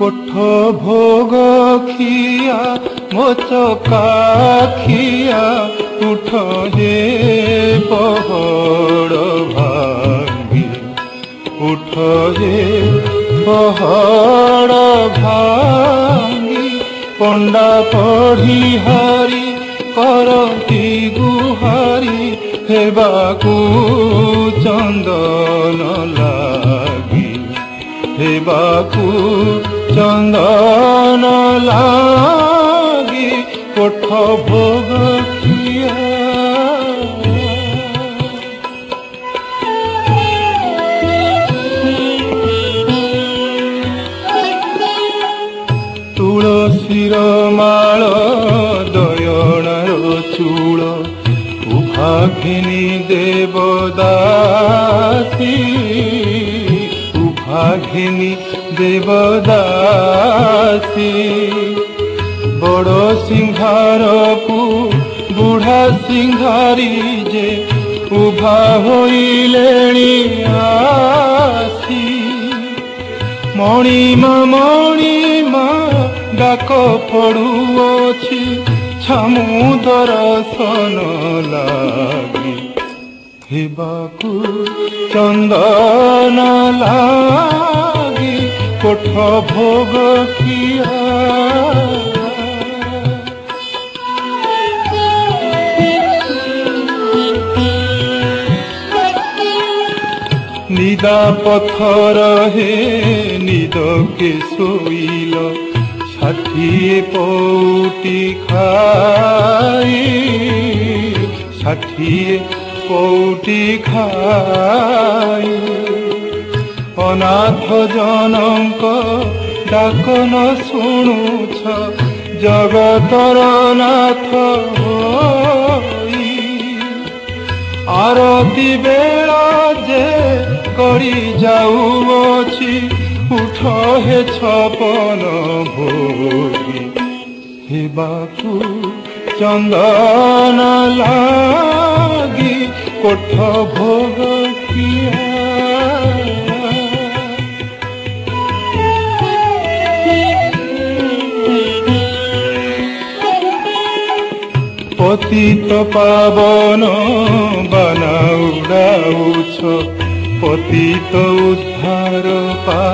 কোঠ ভোগ খিয়া মোচকাখিয়া উঠ হে পহড় ভাঙি। উঠ হে পহড় ভাঙি, পণ্ডা পঢ়ি হারি করতি গুহারি হেবাকু চন্দন লাগি। হেবাকু ଚନ୍ଦନ ଲାଗି କୋଠ ଭୋଗ ଖିଆ ତୁଳସୀର ମାଳ ଦୟଣାର ଚୂଳ ଉଭାଘିନୀ ଦେବଦାସୀ ଉଭାଘିନୀ ଦେବଦାସୀ ବଡ଼ ସିଂହାରକୁ ବୁଢ଼ା ସିଂହାରୀ ଯେ ଉଭା ହୋଇଲେଣି ଆସି ମଣିମା ମଣିମା ଡାକ ପଡୁଅଛି ଛାମୁ ଦର୍ଶନ ଲାଗି ହେବାକୁ ଚନ୍ଦନ ଲାଗି কোঠ ভোগ কিয়া নিদা পথর হে নিদকে শৈল ষাঠিয়ে পৌটি খাই। ষাঠিয়ে পৌটি খাই। অনাথ জনক, ডাক শুণুছ জগতর নাথ আরতি বেড়া যে করি যাউছি উঠ হে ছপন ভোগী ହେବାକୁ ଚନ୍ଦନ ଲାଗି କୋଠ ଭୋଗ କିଏ পতিত পাবন বানা উড়াউছ পতিত উদ্ধার পা